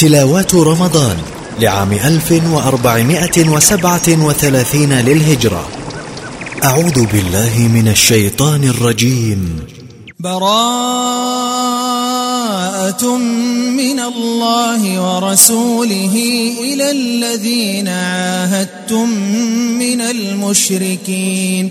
تلاوات رمضان لعام 1437 للهجرة. أعوذ بالله من الشيطان الرجيم. براءة من الله ورسوله إلى الذين عاهدتم من المشركين.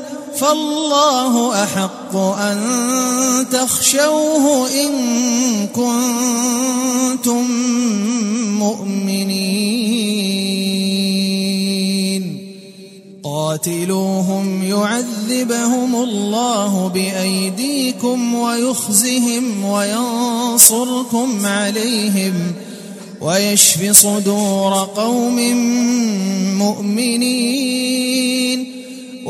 فالله أحق أن تخشوه إن كنتم مؤمنين. قاتلوهم يعذبهم الله بأيديكم ويخزهم وينصركم عليهم ويشف صدور قوم مؤمنين.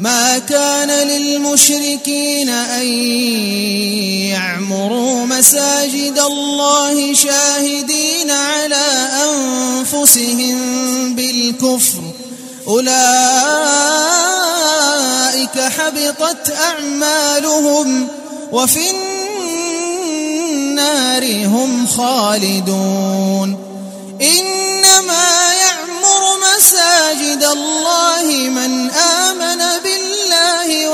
ما كان للمشركين أن يعمروا مساجد الله شاهدين على أنفسهم بالكفر. أولئك حبطت أعمالهم وفي النار هم خالدون. إنما يعمر مساجد الله من آمن بالله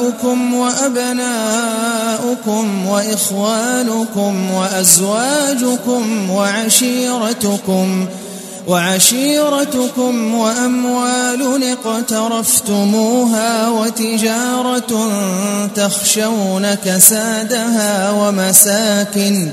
آباؤكم وأبناؤكم وإخوانكم وأزواجكم وعشيرتكم وعشيرتكم وأموال اقترفتموها وتجارة تخشون كسادها ومساكن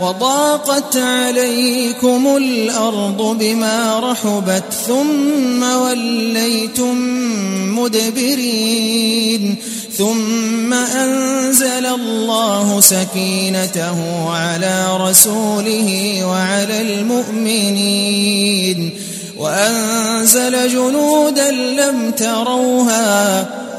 وضاقت عليكم الأرض بما رحبت ثم وليتم مدبرين ثم أنزل الله سكينته على رسوله وعلى المؤمنين وأنزل جنودا لم تروها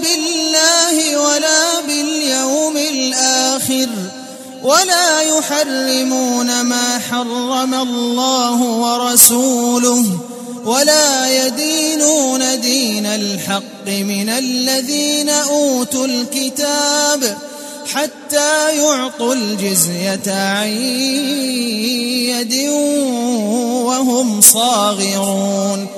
بالله ولا باليوم الآخر ولا يحرمون ما حرم الله ورسوله ولا يدينون دين الحق من الذين أوتوا الكتاب حتى يعطوا الجزية عن يد وهم صاغرون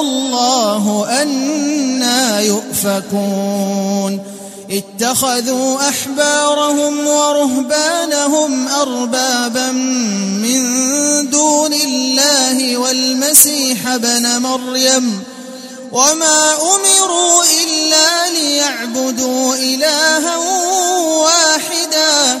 الله أنا يؤفكون. اتخذوا أحبارهم ورهبانهم أربابا من دون الله والمسيح ابن مريم. وما أمروا إلا ليعبدوا إلها واحدا.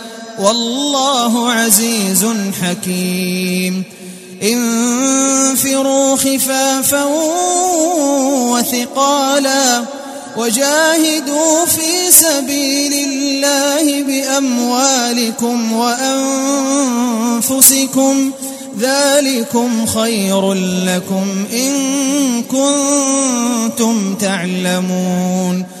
والله عزيز حكيم. انفروا خفافا وثقالا وجاهدوا في سبيل الله بأموالكم وأنفسكم ذلكم خير لكم إن كنتم تعلمون.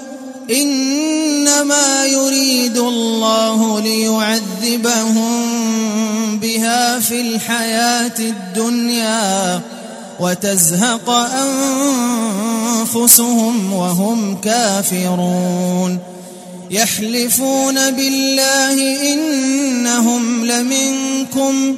إنما يريد الله ليعذبهم بها في الحياة الدنيا وتزهق أنفسهم وهم كافرون يحلفون بالله إنهم لمنكم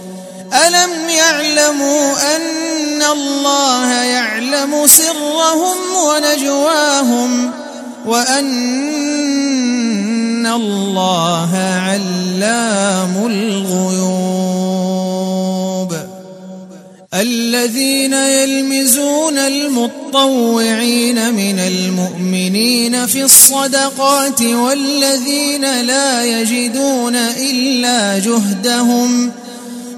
ألم يعلموا أن الله يعلم سرهم ونجواهم وأن الله علام الغيوب الذين يلمزون المطوعين من المؤمنين في الصدقات والذين لا يجدون إلا جهدهم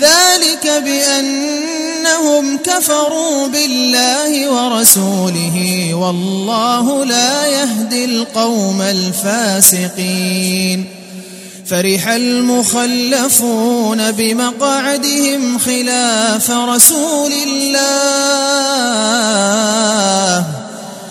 ذلك بأنهم كفروا بالله ورسوله والله لا يهدي القوم الفاسقين. فرح المخلفون بمقعدهم خلاف رسول الله.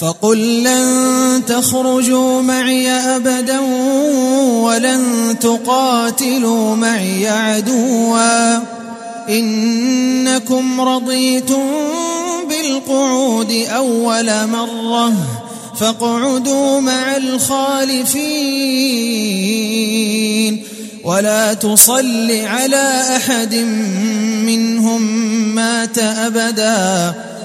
فقل لن تخرجوا معي أبدا ولن تقاتلوا معي عدوا. إنكم رضيتم بالقعود أول مرة فاقعدوا مع الخالفين. ولا تصل على أحد منهم مات أبدا.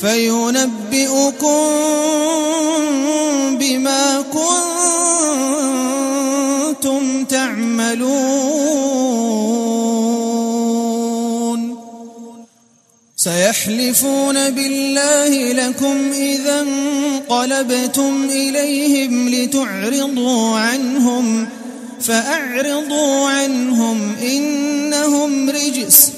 فينبئكم بما كنتم تعملون. سيحلفون بالله لكم إذا انقلبتم إليهم لتعرضوا عنهم فأعرضوا عنهم إنهم رجس.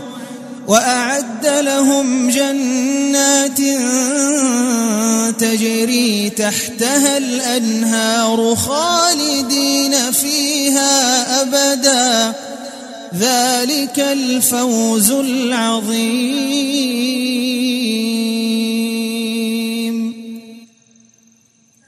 وأعد لهم جنات تجري تحتها الأنهار خالدين فيها أبدا. ذلك الفوز العظيم.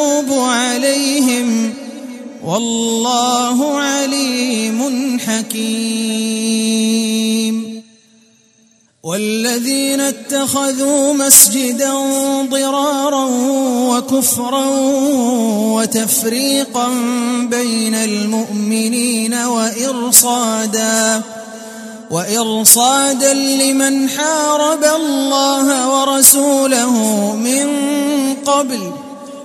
يتوب عليهم والله عليم حكيم. والذين اتخذوا مسجدا ضرارا وكفرا وتفريقا بين المؤمنين وإرصادا وإرصادا لمن حارب الله ورسوله من قبل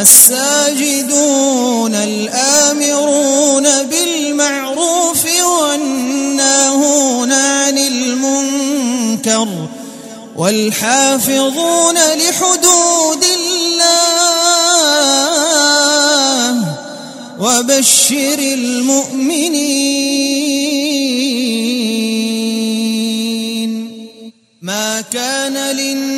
الساجدون الآمرون بالمعروف والناهون عن المنكر والحافظون لحدود الله وبشر المؤمنين. ما كان للنبي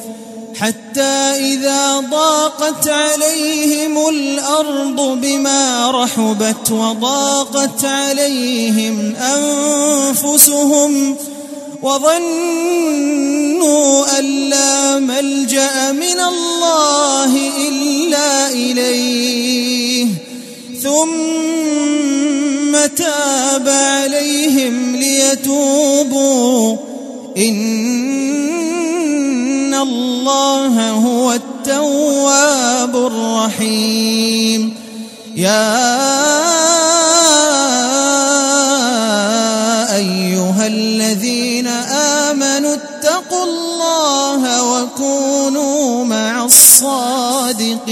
حتى إذا ضاقت عليهم الأرض بما رحبت وضاقت عليهم أنفسهم وظنوا أن لا ملجأ من الله إلا إليه ثم تاب عليهم ليتوبوا. إن الله هو التواب الرحيم يا أيها الذين آمنوا اتقوا الله وكونوا مع الصادقين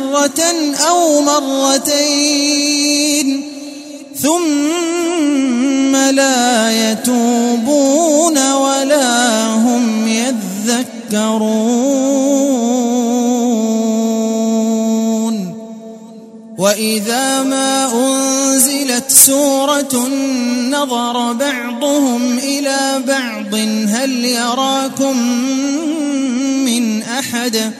مرة أو مرتين ثم لا يتوبون ولا هم يذكرون وإذا ما أنزلت سورة نظر بعضهم إلى بعض هل يراكم من أحد ؟